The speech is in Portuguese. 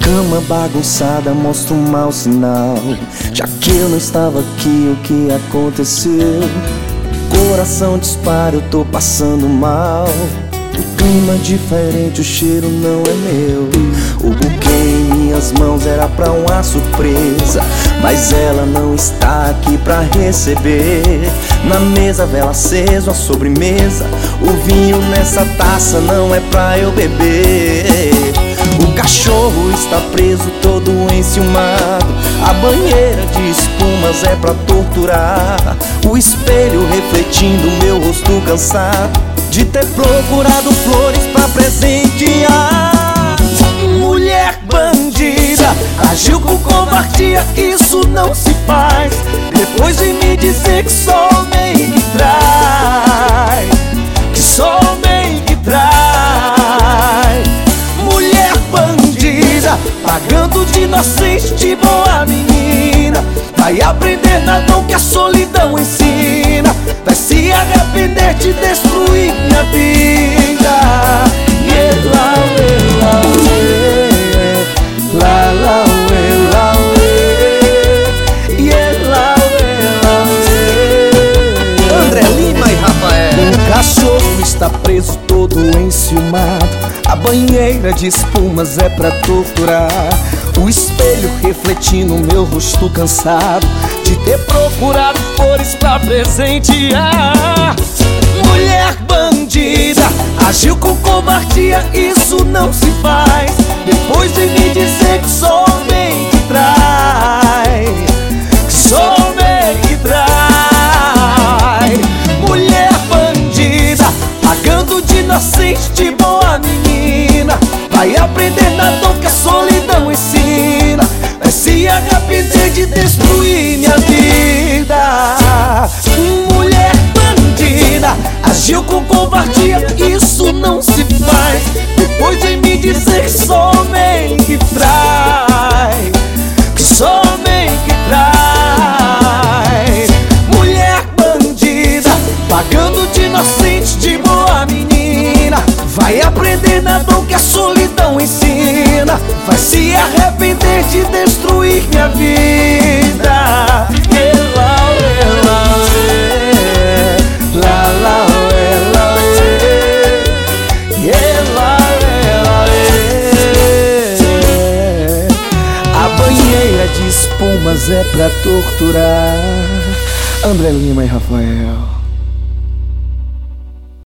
cama bagunçada mostra um mau sinal. Já que eu não estava aqui, o que aconteceu? Coração dispara, eu tô passando mal. O clima diferente, o cheiro não é meu. O buquê em minhas mãos era pra uma surpresa. Mas ela não está aqui pra receber. Na mesa, vela acesa, a sobremesa. O vinho nessa taça não é pra eu beber. Cachorro está preso, todo enciumado. A banheira de espumas é pra torturar. O espelho refletindo meu rosto cansado de ter procurado flores pra presentear. Mulher bandida, agiu com covardia, isso não se faz. Depois de me dizer que sou pagando de inocente, de boa menina. Vai aprender na dor que a solidão ensina. Vai se arrepender de destruir minha vida. Yeah, la, la, la, enciumado. A banheira de espumas é pra torturar. O espelho refletindo meu rosto cansado de ter procurado flores pra presentear. Mulher bandida, agiu com covardia, isso não se faz. Depois de me dizer que sou com covardia, isso não se faz. Depois de me dizer que trai, que trai. Mulher bandida, pagando de inocente, de boa menina. Vai aprender na dor que a solidão ensina. Vai se arrepender de destruir minha vida. De espumas é pra torturar. André Lima e Rafael.